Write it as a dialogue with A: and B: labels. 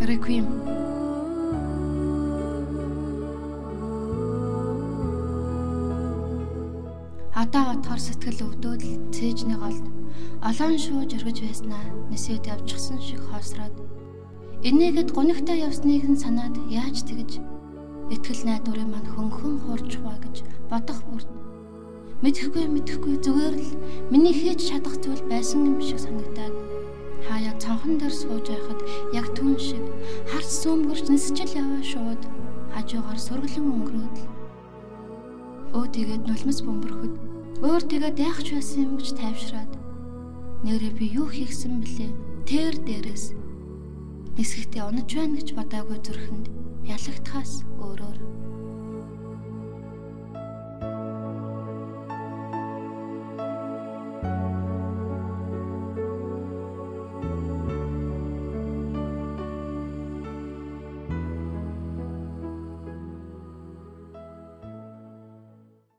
A: Requiem Адаа отхоор сэтгэл өвдөөд цээжний голд олоон шууж өргөж байснаа. Нэсэд явчихсан шиг хоосроод. Энийгэд гунигтай явсныг нь санаад яаж тэгж? Итгэл найдварын маань хөнхөн хурж хуваа гэж бодох бүрт. Мэдхгүй мэдхгүй зүгээр л миний хийж чадах зүйл байсан юм шиг санагдаад хаяа цонхон дээр сууж байхад яг түн шиг харц сүмгэрч нисчил яваа шууд хажуугаар сүргэлэн өнгөрөөд өө тэгээд нулимс бөмбөрөхөд өөр тэгээд яах ч байсан юм гэж тайвшраад нэрээ би юу хийхсэн блэ? Тэр дээрээс нисгэхдээ унаж байна гэж бодоагүй зүрхэнд ялагтахаас өөрөөр